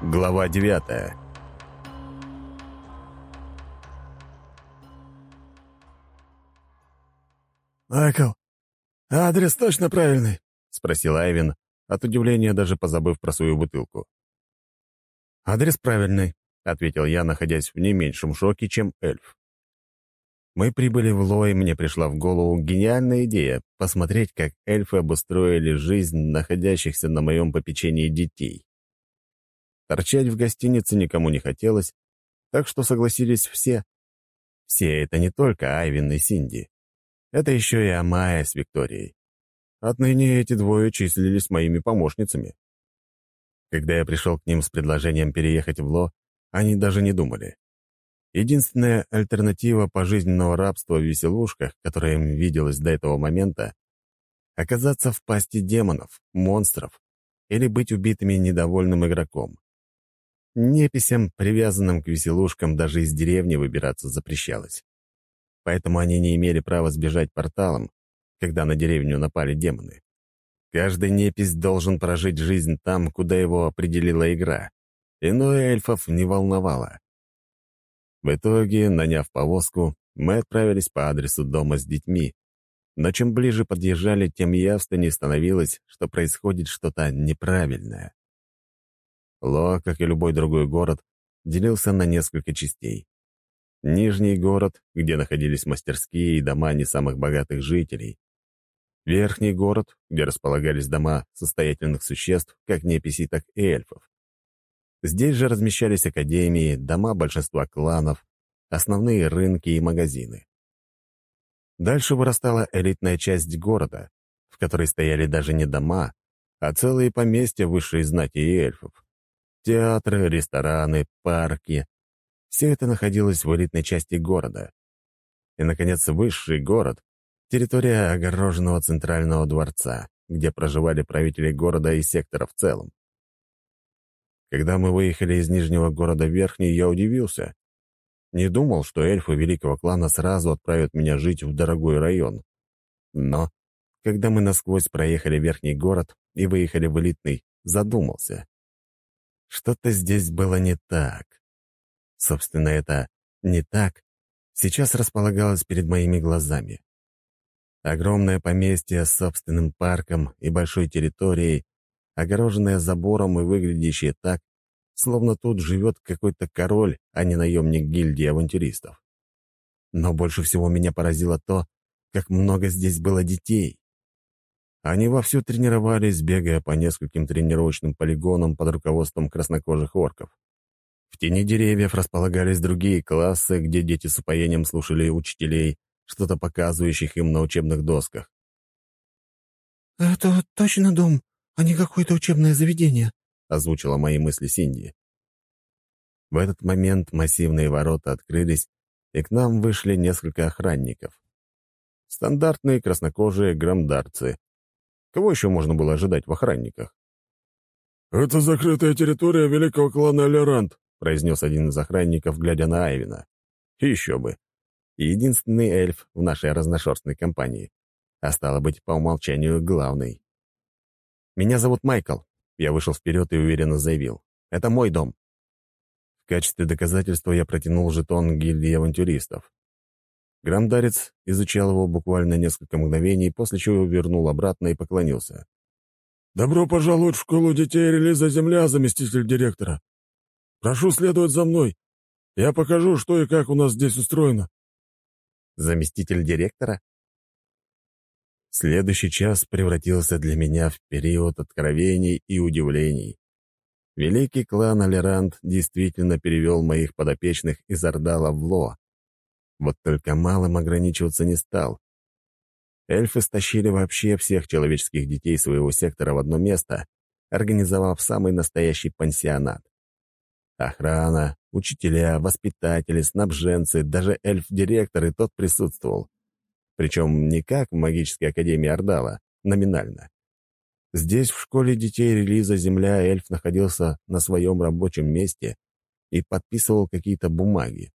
Глава девятая «Майкл, адрес точно правильный?» — спросил Айвин, от удивления даже позабыв про свою бутылку. «Адрес правильный», — ответил я, находясь в не меньшем шоке, чем эльф. Мы прибыли в Ло, и мне пришла в голову гениальная идея посмотреть, как эльфы обустроили жизнь находящихся на моем попечении детей. Торчать в гостинице никому не хотелось, так что согласились все. Все — это не только Айвин и Синди. Это еще и Амая с Викторией. Отныне эти двое числились моими помощницами. Когда я пришел к ним с предложением переехать в Ло, они даже не думали. Единственная альтернатива пожизненного рабства в веселушках, которая им виделась до этого момента, оказаться в пасти демонов, монстров или быть убитыми недовольным игроком. Неписям, привязанным к веселушкам, даже из деревни выбираться запрещалось. Поэтому они не имели права сбежать порталом, когда на деревню напали демоны. Каждый непись должен прожить жизнь там, куда его определила игра. Иное эльфов не волновало. В итоге, наняв повозку, мы отправились по адресу дома с детьми. Но чем ближе подъезжали, тем явственнее становилось, что происходит что-то неправильное. Ло, как и любой другой город, делился на несколько частей. Нижний город, где находились мастерские и дома не самых богатых жителей. Верхний город, где располагались дома состоятельных существ, как неписей, так и эльфов. Здесь же размещались академии, дома большинства кланов, основные рынки и магазины. Дальше вырастала элитная часть города, в которой стояли даже не дома, а целые поместья высшей знати и эльфов. Театры, рестораны, парки — все это находилось в элитной части города. И, наконец, высший город — территория огороженного центрального дворца, где проживали правители города и сектора в целом. Когда мы выехали из Нижнего города в Верхний, я удивился. Не думал, что эльфы Великого клана сразу отправят меня жить в дорогой район. Но, когда мы насквозь проехали Верхний город и выехали в Элитный, задумался. Что-то здесь было не так. Собственно, это «не так» сейчас располагалось перед моими глазами. Огромное поместье с собственным парком и большой территорией огороженная забором и выглядящая так, словно тут живет какой-то король, а не наемник гильдии авантюристов. Но больше всего меня поразило то, как много здесь было детей. Они вовсю тренировались, бегая по нескольким тренировочным полигонам под руководством краснокожих орков. В тени деревьев располагались другие классы, где дети с упоением слушали учителей, что-то показывающих им на учебных досках. «Это точно дом а не какое-то учебное заведение», — озвучила мои мысли Синди. В этот момент массивные ворота открылись, и к нам вышли несколько охранников. Стандартные краснокожие грамдарцы. Кого еще можно было ожидать в охранниках? «Это закрытая территория великого клана Элерант», — произнес один из охранников, глядя на Айвина. Еще бы. Единственный эльф в нашей разношерстной компании. А стало быть, по умолчанию, главный. «Меня зовут Майкл». Я вышел вперед и уверенно заявил. «Это мой дом». В качестве доказательства я протянул жетон гильдии авантюристов. Грамдарец изучал его буквально несколько мгновений, после чего вернул обратно и поклонился. «Добро пожаловать в школу детей релиза «Земля», заместитель директора. Прошу следовать за мной. Я покажу, что и как у нас здесь устроено». «Заместитель директора?» Следующий час превратился для меня в период откровений и удивлений. Великий клан Алерант действительно перевел моих подопечных из Ордала в Ло. Вот только малым ограничиваться не стал. Эльфы стащили вообще всех человеческих детей своего сектора в одно место, организовав самый настоящий пансионат. Охрана, учителя, воспитатели, снабженцы, даже эльф-директор и тот присутствовал. Причем не как в магической академии Ордала, номинально. Здесь, в школе детей релиза «Земля» эльф находился на своем рабочем месте и подписывал какие-то бумаги.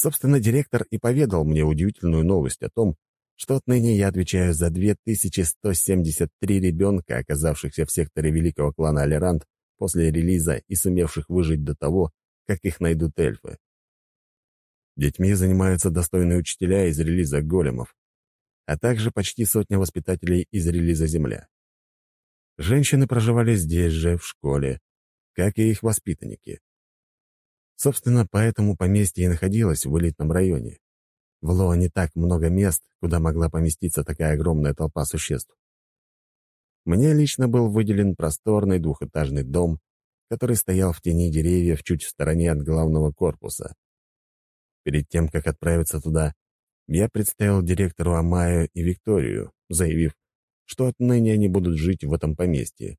Собственно, директор и поведал мне удивительную новость о том, что отныне я отвечаю за 2173 ребенка, оказавшихся в секторе великого клана Алерант после релиза и сумевших выжить до того, как их найдут эльфы. Детьми занимаются достойные учителя из релиза големов, а также почти сотня воспитателей из релиза «Земля». Женщины проживали здесь же, в школе, как и их воспитанники. Собственно, поэтому поместье и находилось в элитном районе. В Лоа не так много мест, куда могла поместиться такая огромная толпа существ. Мне лично был выделен просторный двухэтажный дом, который стоял в тени деревьев чуть в стороне от главного корпуса. Перед тем, как отправиться туда, я представил директору Амаю и Викторию, заявив, что отныне они будут жить в этом поместье.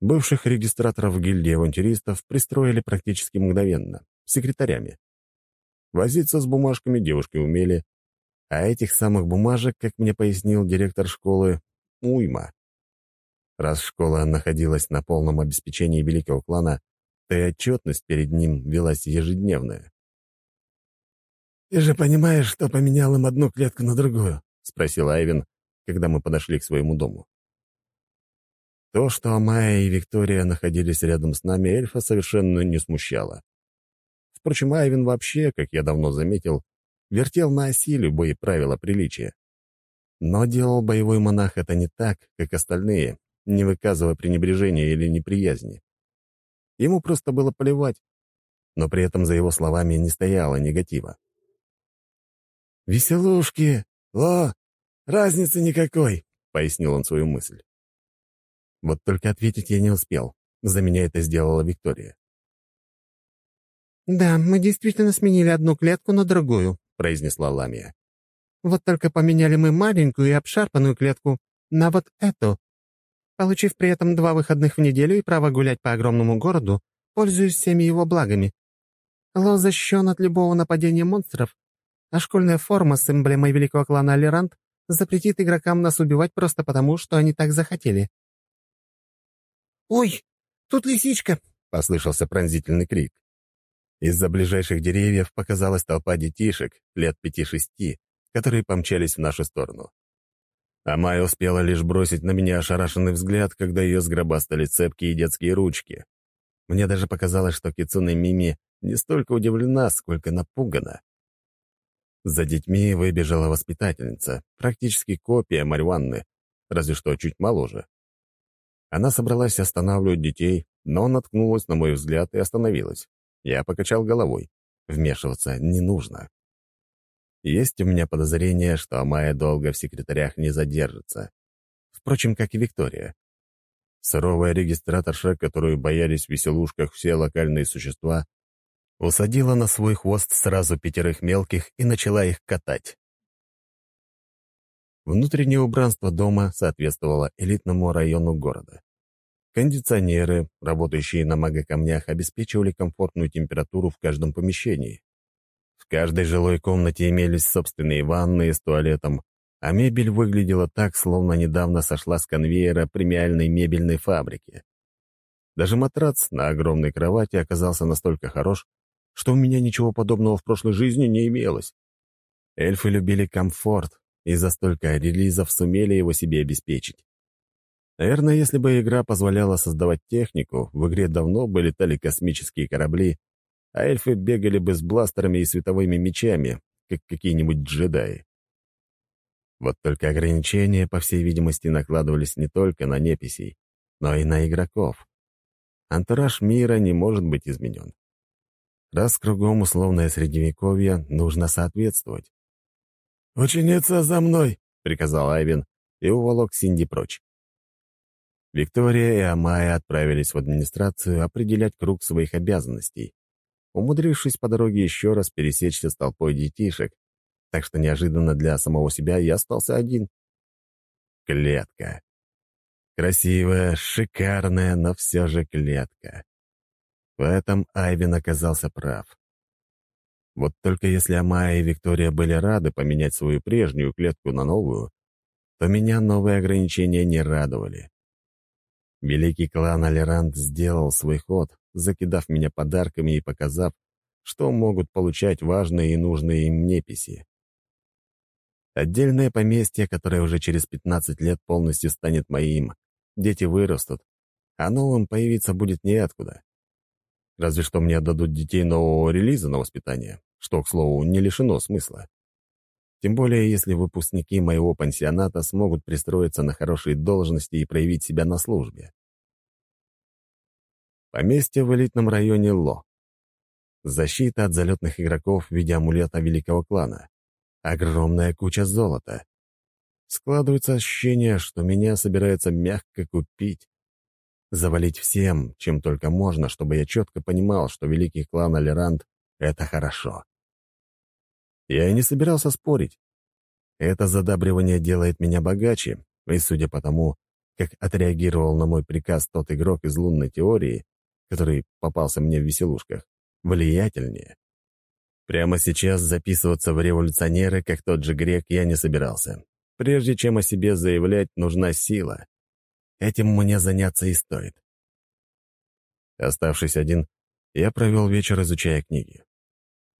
Бывших регистраторов гильдии авантюристов пристроили практически мгновенно, секретарями. Возиться с бумажками девушки умели, а этих самых бумажек, как мне пояснил директор школы, уйма. Раз школа находилась на полном обеспечении великого клана, то и отчетность перед ним велась ежедневная. «Ты же понимаешь, что поменял им одну клетку на другую?» — спросил Айвен, когда мы подошли к своему дому. То, что Амая и Виктория находились рядом с нами, эльфа совершенно не смущало. Впрочем, Айвен вообще, как я давно заметил, вертел на оси любые правила приличия. Но делал боевой монах это не так, как остальные, не выказывая пренебрежения или неприязни. Ему просто было плевать, но при этом за его словами не стояло негатива. «Веселушки! Ло! Разницы никакой!» — пояснил он свою мысль. Вот только ответить я не успел. За меня это сделала Виктория. «Да, мы действительно сменили одну клетку на другую», — произнесла Ламия. «Вот только поменяли мы маленькую и обшарпанную клетку на вот эту. Получив при этом два выходных в неделю и право гулять по огромному городу, пользуюсь всеми его благами. Ло защищен от любого нападения монстров, а школьная форма с эмблемой великого клана Алерант запретит игрокам нас убивать просто потому, что они так захотели». «Ой, тут лисичка!» — послышался пронзительный крик. Из-за ближайших деревьев показалась толпа детишек, лет пяти-шести, которые помчались в нашу сторону. А Майя успела лишь бросить на меня ошарашенный взгляд, когда ее сгробастали цепкие детские ручки. Мне даже показалось, что Кицуна Мими не столько удивлена, сколько напугана. За детьми выбежала воспитательница, практически копия Марьванны, разве что чуть моложе. Она собралась останавливать детей, но наткнулась на мой взгляд и остановилась. Я покачал головой. Вмешиваться не нужно. Есть у меня подозрение, что Амая долго в секретарях не задержится. Впрочем, как и Виктория. Суровая регистраторша, которую боялись в веселушках все локальные существа, усадила на свой хвост сразу пятерых мелких и начала их катать. Внутреннее убранство дома соответствовало элитному району города. Кондиционеры, работающие на магокамнях, обеспечивали комфортную температуру в каждом помещении. В каждой жилой комнате имелись собственные ванны с туалетом, а мебель выглядела так, словно недавно сошла с конвейера премиальной мебельной фабрики. Даже матрац на огромной кровати оказался настолько хорош, что у меня ничего подобного в прошлой жизни не имелось. Эльфы любили комфорт, и за столько релизов сумели его себе обеспечить. Наверное, если бы игра позволяла создавать технику, в игре давно бы летали космические корабли, а эльфы бегали бы с бластерами и световыми мечами, как какие-нибудь джедаи. Вот только ограничения, по всей видимости, накладывались не только на неписей, но и на игроков. Антураж мира не может быть изменен. Раз кругом условное средневековье, нужно соответствовать. «Ученица за мной!» — приказал Айвен и уволок Синди прочь. Виктория и Амая отправились в администрацию определять круг своих обязанностей, умудрившись по дороге еще раз пересечься с толпой детишек, так что неожиданно для самого себя я остался один. Клетка. Красивая, шикарная, но все же клетка. В этом Айвен оказался прав. Вот только если Амая и Виктория были рады поменять свою прежнюю клетку на новую, то меня новые ограничения не радовали. Великий клан Алерант сделал свой ход, закидав меня подарками и показав, что могут получать важные и нужные им неписи. Отдельное поместье, которое уже через 15 лет полностью станет моим. Дети вырастут, а новым появиться будет неоткуда. Разве что мне отдадут детей нового релиза на воспитание, что, к слову, не лишено смысла. Тем более, если выпускники моего пансионата смогут пристроиться на хорошие должности и проявить себя на службе. Поместье в элитном районе Ло. Защита от залетных игроков в виде амулета великого клана. Огромная куча золота. Складывается ощущение, что меня собираются мягко купить. Завалить всем, чем только можно, чтобы я четко понимал, что великий клан Алерант — это хорошо. Я и не собирался спорить. Это задабривание делает меня богаче, и, судя по тому, как отреагировал на мой приказ тот игрок из лунной теории, который попался мне в веселушках, влиятельнее. Прямо сейчас записываться в революционеры, как тот же грек, я не собирался. Прежде чем о себе заявлять, нужна сила. Этим мне заняться и стоит. Оставшись один, я провел вечер, изучая книги.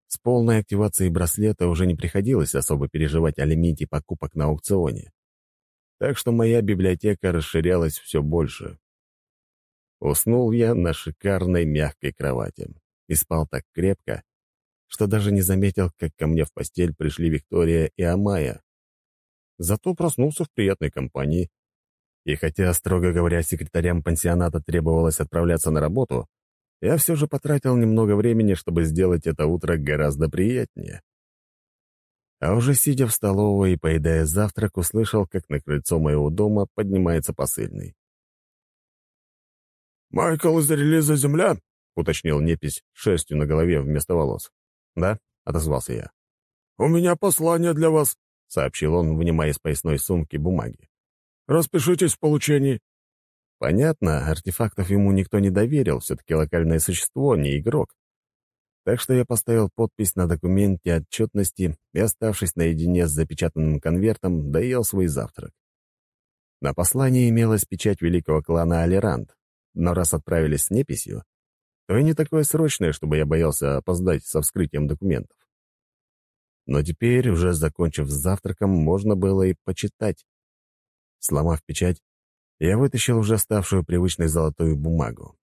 С полной активацией браслета уже не приходилось особо переживать о лимите покупок на аукционе. Так что моя библиотека расширялась все больше. Уснул я на шикарной мягкой кровати и спал так крепко, что даже не заметил, как ко мне в постель пришли Виктория и Амая. Зато проснулся в приятной компании. И хотя, строго говоря, секретарям пансионата требовалось отправляться на работу, я все же потратил немного времени, чтобы сделать это утро гораздо приятнее. А уже сидя в столовой и поедая завтрак, услышал, как на крыльцо моего дома поднимается посыльный. «Майкл из релиза «Земля»?» — уточнил непись шерстью на голове вместо волос. «Да?» — отозвался я. «У меня послание для вас», — сообщил он, вынимая из поясной сумки бумаги. «Распишитесь в получении». Понятно, артефактов ему никто не доверил, все-таки локальное существо, не игрок. Так что я поставил подпись на документе отчетности и, оставшись наедине с запечатанным конвертом, доел свой завтрак. На послании имелась печать великого клана Алерант, но раз отправились с неписью, то и не такое срочное, чтобы я боялся опоздать со вскрытием документов. Но теперь, уже закончив с завтраком, можно было и почитать. Сломав печать, я вытащил уже ставшую привычной золотую бумагу.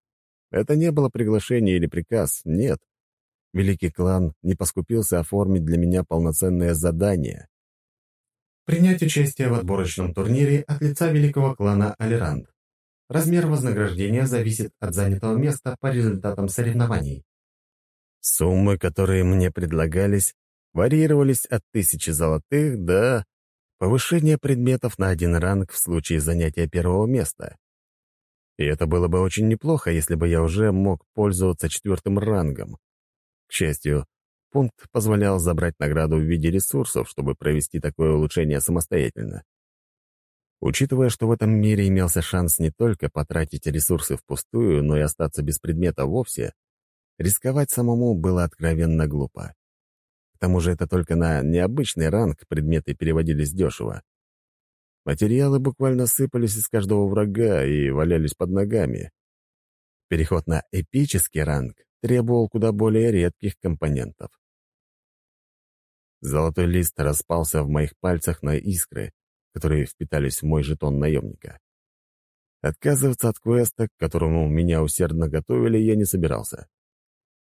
Это не было приглашение или приказ, нет. Великий клан не поскупился оформить для меня полноценное задание. Принять участие в отборочном турнире от лица великого клана Алиранд. Размер вознаграждения зависит от занятого места по результатам соревнований. Суммы, которые мне предлагались, варьировались от тысячи золотых до повышения предметов на один ранг в случае занятия первого места. И это было бы очень неплохо, если бы я уже мог пользоваться четвертым рангом. К счастью, пункт позволял забрать награду в виде ресурсов, чтобы провести такое улучшение самостоятельно. Учитывая, что в этом мире имелся шанс не только потратить ресурсы впустую, но и остаться без предмета вовсе, рисковать самому было откровенно глупо. К тому же это только на необычный ранг предметы переводились дешево. Материалы буквально сыпались из каждого врага и валялись под ногами. Переход на эпический ранг требовал куда более редких компонентов. Золотой лист распался в моих пальцах на искры, которые впитались в мой жетон наемника. Отказываться от квеста, к которому меня усердно готовили, я не собирался.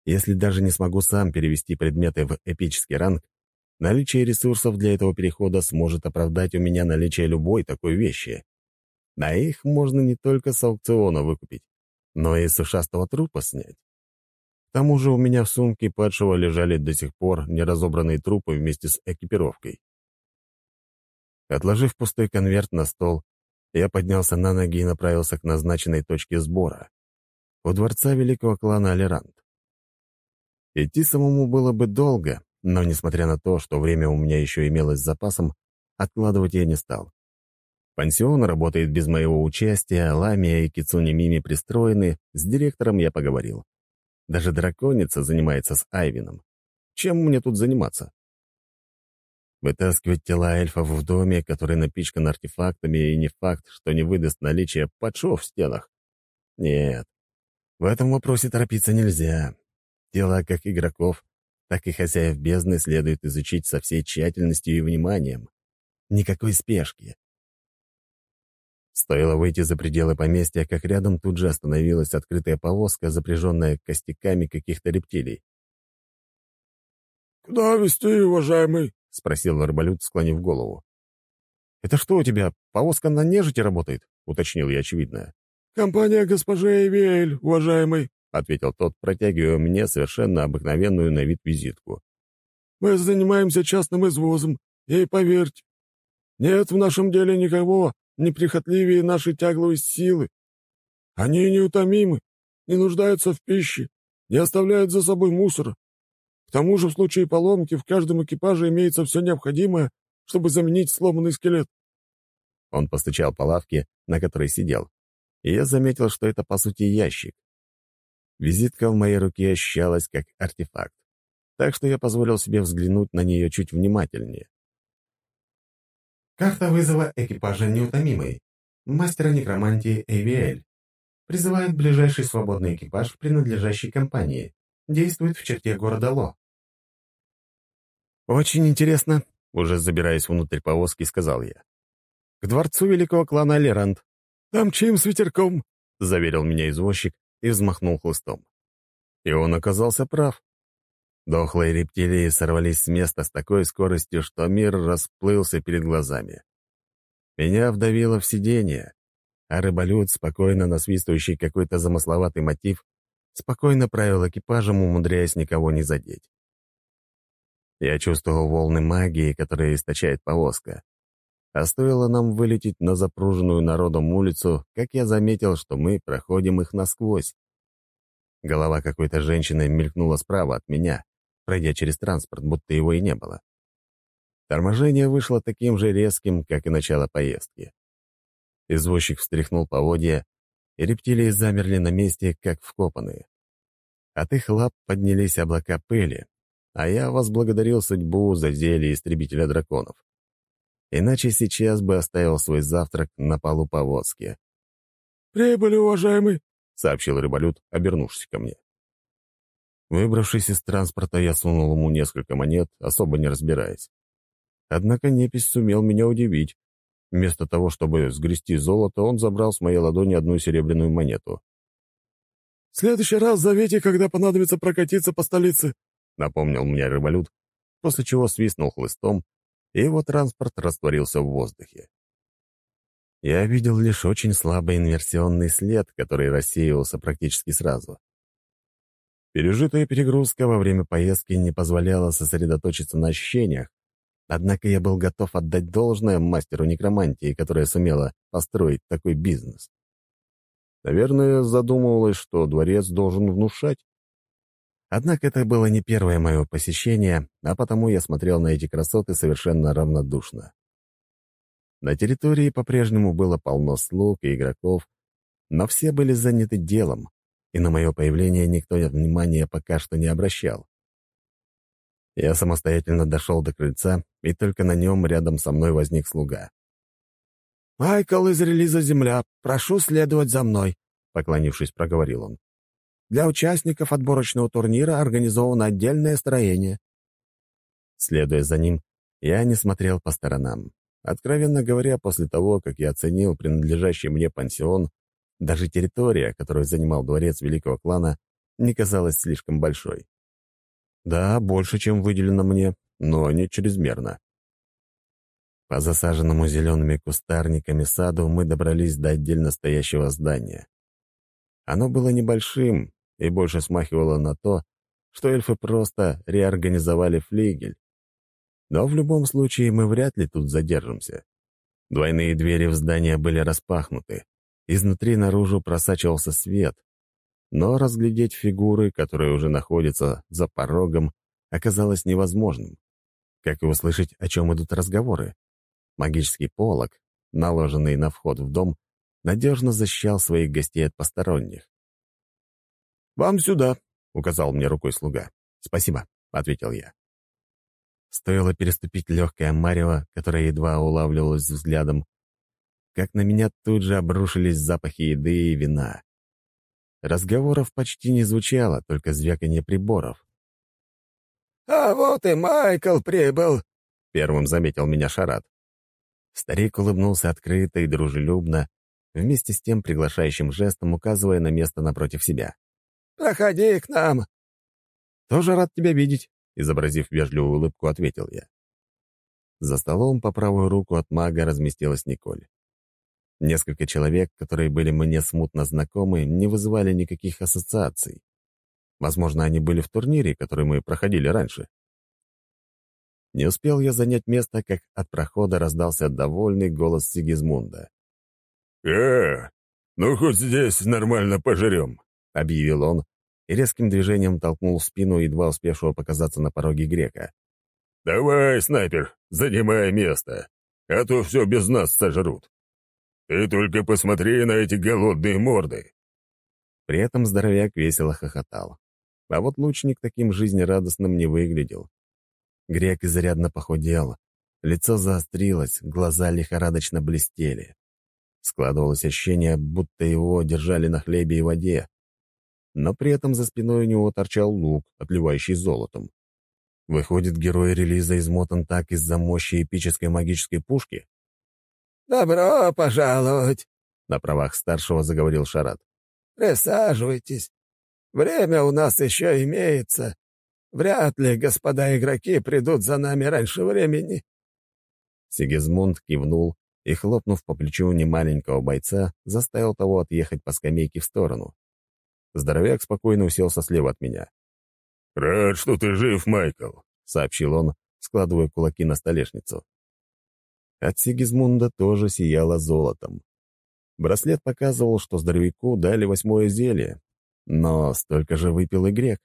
Если даже не смогу сам перевести предметы в эпический ранг, наличие ресурсов для этого перехода сможет оправдать у меня наличие любой такой вещи. На их можно не только с аукциона выкупить, но и с ушастого трупа снять. К тому же у меня в сумке падшего лежали до сих пор неразобранные трупы вместе с экипировкой. Отложив пустой конверт на стол, я поднялся на ноги и направился к назначенной точке сбора — у дворца великого клана Алерант. Идти самому было бы долго, но, несмотря на то, что время у меня еще имелось с запасом, откладывать я не стал. Пансион работает без моего участия, Ламия и Кицуни Мими пристроены, с директором я поговорил. Даже драконица занимается с Айвином. Чем мне тут заниматься? Вытаскивать тела эльфов в доме, который напичкан артефактами, и не факт, что не выдаст наличие подшов в стенах. Нет, в этом вопросе торопиться нельзя. Тела как игроков, так и хозяев бездны следует изучить со всей тщательностью и вниманием. Никакой спешки. Стоило выйти за пределы поместья, как рядом тут же остановилась открытая повозка, запряженная костяками каких-то рептилий. «Куда везти, уважаемый?» — спросил Арбалют, склонив голову. «Это что у тебя, повозка на нежити работает?» — уточнил я очевидное. «Компания госпожи Эвиэль, уважаемый», — ответил тот, протягивая мне совершенно обыкновенную на вид визитку. «Мы занимаемся частным извозом, и поверьте, нет в нашем деле никого неприхотливее нашей тягловой силы. Они неутомимы, не нуждаются в пище, не оставляют за собой мусора. К тому же в случае поломки в каждом экипаже имеется все необходимое, чтобы заменить сломанный скелет. Он постучал по лавке, на которой сидел, и я заметил, что это, по сути, ящик. Визитка в моей руке ощущалась как артефакт, так что я позволил себе взглянуть на нее чуть внимательнее. Карта вызова экипажа неутомимый. Мастера некромантии AVL. Призывает ближайший свободный экипаж принадлежащей компании. Действует в черте города Ло. «Очень интересно», — уже забираясь внутрь повозки, сказал я. «К дворцу великого клана Алерант». «Там чим с ветерком», — заверил меня извозчик и взмахнул хлыстом. И он оказался прав. Дохлые рептилии сорвались с места с такой скоростью, что мир расплылся перед глазами. Меня вдавило в сиденье, а рыболюд, спокойно насвистывающий какой-то замысловатый мотив, спокойно правил экипажем, умудряясь никого не задеть. Я чувствовал волны магии, которые источает повозка. А стоило нам вылететь на запруженную народом улицу, как я заметил, что мы проходим их насквозь. Голова какой-то женщины мелькнула справа от меня, пройдя через транспорт, будто его и не было. Торможение вышло таким же резким, как и начало поездки. Извозчик встряхнул поводья, и рептилии замерли на месте, как вкопанные. От их лап поднялись облака пыли, а я возблагодарил судьбу за зелье истребителя драконов. Иначе сейчас бы оставил свой завтрак на полу повозки. «Прибыли, уважаемый!» — сообщил рыболют, обернувшись ко мне. Выбравшись из транспорта, я сунул ему несколько монет, особо не разбираясь. Однако непись сумел меня удивить. Вместо того, чтобы сгрести золото, он забрал с моей ладони одну серебряную монету. «В следующий раз зовите, когда понадобится прокатиться по столице», — напомнил мне рыболют, после чего свистнул хлыстом, и его транспорт растворился в воздухе. Я видел лишь очень слабый инверсионный след, который рассеивался практически сразу. Пережитая перегрузка во время поездки не позволяла сосредоточиться на ощущениях, однако я был готов отдать должное мастеру некромантии, которая сумела построить такой бизнес. Наверное, задумывалась, что дворец должен внушать. Однако это было не первое мое посещение, а потому я смотрел на эти красоты совершенно равнодушно. На территории по-прежнему было полно слуг и игроков, но все были заняты делом, и на мое появление никто внимания пока что не обращал. Я самостоятельно дошел до крыльца, и только на нем рядом со мной возник слуга. «Майкл из релиза «Земля», прошу следовать за мной», — поклонившись, проговорил он. «Для участников отборочного турнира организовано отдельное строение». Следуя за ним, я не смотрел по сторонам. Откровенно говоря, после того, как я оценил принадлежащий мне пансион, даже территория, которую занимал дворец великого клана, не казалась слишком большой. Да, больше, чем выделено мне, но не чрезмерно. По засаженному зелеными кустарниками саду мы добрались до отдельно стоящего здания. Оно было небольшим и больше смахивало на то, что эльфы просто реорганизовали флигель. Но в любом случае мы вряд ли тут задержимся. Двойные двери в здание были распахнуты, Изнутри наружу просачивался свет, но разглядеть фигуры, которые уже находятся за порогом, оказалось невозможным. Как и услышать, о чем идут разговоры. Магический полог, наложенный на вход в дом, надежно защищал своих гостей от посторонних. «Вам сюда», — указал мне рукой слуга. «Спасибо», — ответил я. Стоило переступить легкое марево, которое едва улавливалось взглядом, как на меня тут же обрушились запахи еды и вина. Разговоров почти не звучало, только звяканье приборов. «А вот и Майкл прибыл», — первым заметил меня Шарат. Старик улыбнулся открыто и дружелюбно, вместе с тем приглашающим жестом указывая на место напротив себя. «Проходи к нам!» «Тоже рад тебя видеть», — изобразив вежливую улыбку, ответил я. За столом по правую руку от мага разместилась Николь. Несколько человек, которые были мне смутно знакомы, не вызывали никаких ассоциаций. Возможно, они были в турнире, который мы проходили раньше. Не успел я занять место, как от прохода раздался довольный голос Сигизмунда. «Э, ну хоть здесь нормально пожрем», — объявил он и резким движением толкнул в спину едва успевшего показаться на пороге грека. «Давай, снайпер, занимай место, а то все без нас сожрут. Ты только посмотри на эти голодные морды!» При этом здоровяк весело хохотал. А вот лучник таким жизнерадостным не выглядел. Грек изрядно похудел, лицо заострилось, глаза лихорадочно блестели. Складывалось ощущение, будто его держали на хлебе и воде. Но при этом за спиной у него торчал лук, отливающий золотом. Выходит, герой релиза измотан так из-за мощи эпической магической пушки? «Добро пожаловать!» — на правах старшего заговорил Шарат. «Присаживайтесь. Время у нас еще имеется. Вряд ли господа игроки придут за нами раньше времени». Сигизмунд кивнул и, хлопнув по плечу немаленького бойца, заставил того отъехать по скамейке в сторону. Здоровяк спокойно уселся слева от меня. «Рад, что ты жив, Майкл», — сообщил он, складывая кулаки на столешницу. От Сигизмунда тоже сияло золотом. Браслет показывал, что здоровяку дали восьмое зелье, но столько же выпил и грек.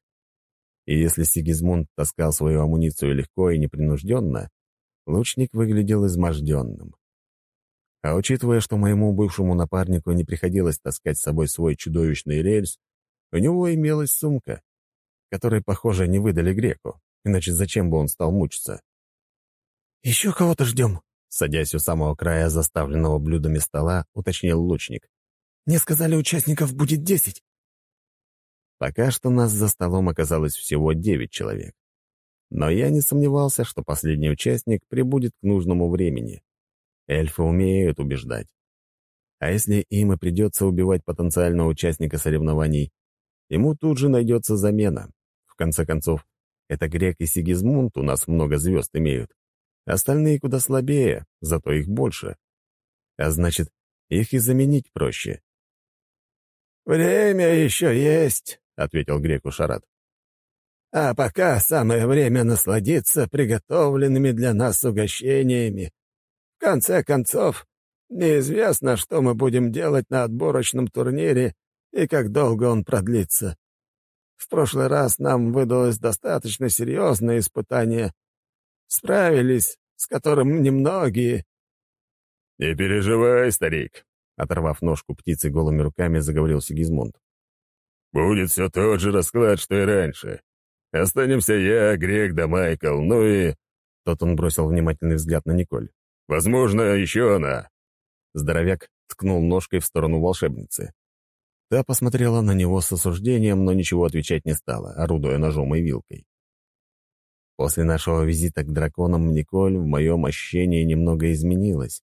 И если Сигизмунд таскал свою амуницию легко и непринужденно, лучник выглядел изможденным. А учитывая, что моему бывшему напарнику не приходилось таскать с собой свой чудовищный рельс, у него имелась сумка который, похоже, не выдали греку. Иначе зачем бы он стал мучиться? «Еще кого-то ждем», — садясь у самого края заставленного блюдами стола, уточнил лучник. «Мне сказали, участников будет десять». Пока что нас за столом оказалось всего девять человек. Но я не сомневался, что последний участник прибудет к нужному времени. Эльфы умеют убеждать. А если им и придется убивать потенциального участника соревнований, ему тут же найдется замена. В конце концов, это Грек и Сигизмунд у нас много звезд имеют. Остальные куда слабее, зато их больше. А значит, их и заменить проще. «Время еще есть», — ответил Греку Шарат. «А пока самое время насладиться приготовленными для нас угощениями. В конце концов, неизвестно, что мы будем делать на отборочном турнире и как долго он продлится. В прошлый раз нам выдалось достаточно серьезное испытание. Справились, с которым немногие. «Не переживай, старик», — оторвав ножку птицы голыми руками, заговорил Сигизмунд. «Будет все тот же расклад, что и раньше. Останемся я, Грек да Майкл, ну и...» Тот он бросил внимательный взгляд на Николь. «Возможно, еще она». Здоровяк ткнул ножкой в сторону волшебницы. Та посмотрела на него с осуждением, но ничего отвечать не стала, орудуя ножом и вилкой. После нашего визита к драконам Николь в моем ощущении немного изменилась.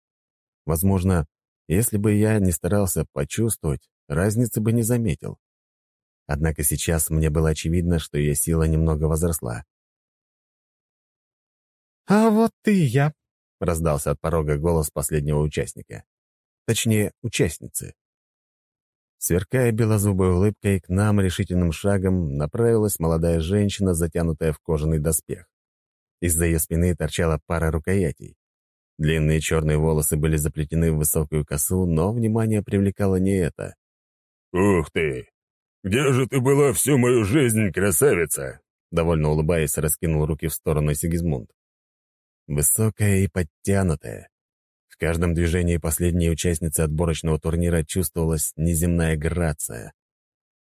Возможно, если бы я не старался почувствовать, разницы бы не заметил. Однако сейчас мне было очевидно, что ее сила немного возросла. «А вот ты я», — раздался от порога голос последнего участника. Точнее, участницы. Сверкая белозубой улыбкой, к нам решительным шагом направилась молодая женщина, затянутая в кожаный доспех. Из-за ее спины торчала пара рукоятей. Длинные черные волосы были заплетены в высокую косу, но внимание привлекало не это. «Ух ты! Где же ты была всю мою жизнь, красавица?» Довольно улыбаясь, раскинул руки в сторону Сигизмунд. Высокая и подтянутая, в каждом движении последней участницы отборочного турнира чувствовалась неземная грация.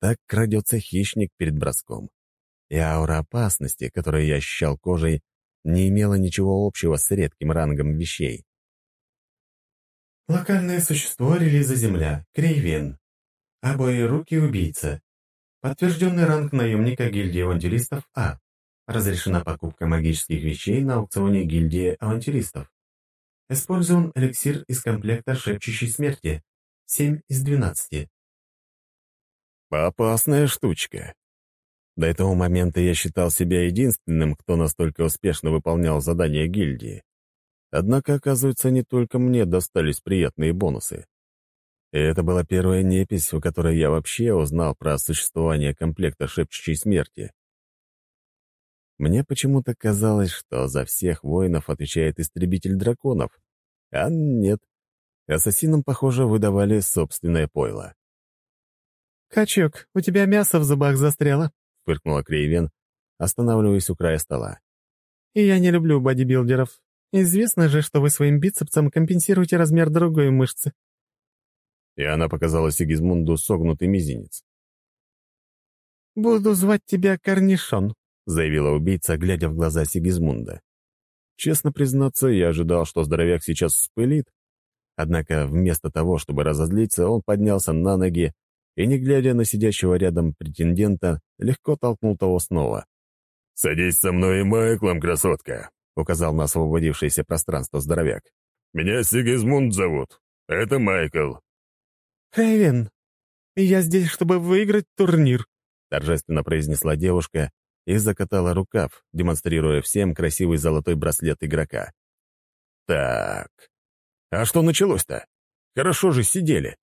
Так крадется хищник перед броском. И аура опасности, которую я ощущал кожей, не имела ничего общего с редким рангом вещей. Локальное существо релиза Земля, Крейвен. Обои руки убийца. Подтвержденный ранг наемника гильдии авантюристов А. Разрешена покупка магических вещей на аукционе гильдии авантюристов. Использован эликсир из комплекта шепчущей смерти. 7 из 12. Опасная штучка. До этого момента я считал себя единственным, кто настолько успешно выполнял задания гильдии. Однако, оказывается, не только мне достались приятные бонусы. И это была первая непись, в которой я вообще узнал про существование комплекта шепчущей смерти. Мне почему-то казалось, что за всех воинов отвечает истребитель драконов. А нет. Ассасинам, похоже, выдавали собственное пойло. «Качок, у тебя мясо в зубах застряло», — фыркнула Крейвен, останавливаясь у края стола. «И я не люблю бодибилдеров. Известно же, что вы своим бицепсом компенсируете размер другой мышцы». И она показала Сигизмунду согнутый мизинец. «Буду звать тебя Корнишон», — заявила убийца, глядя в глаза Сигизмунда. Честно признаться, я ожидал, что здоровяк сейчас вспылит. Однако вместо того, чтобы разозлиться, он поднялся на ноги и, не глядя на сидящего рядом претендента, легко толкнул того снова. «Садись со мной и Майклом, красотка», — указал на освободившееся пространство здоровяк. «Меня Сигизмунд зовут. Это Майкл». «Хейвен, я здесь, чтобы выиграть турнир», — торжественно произнесла девушка и закатала рукав, демонстрируя всем красивый золотой браслет игрока. «Так, а что началось-то? Хорошо же сидели.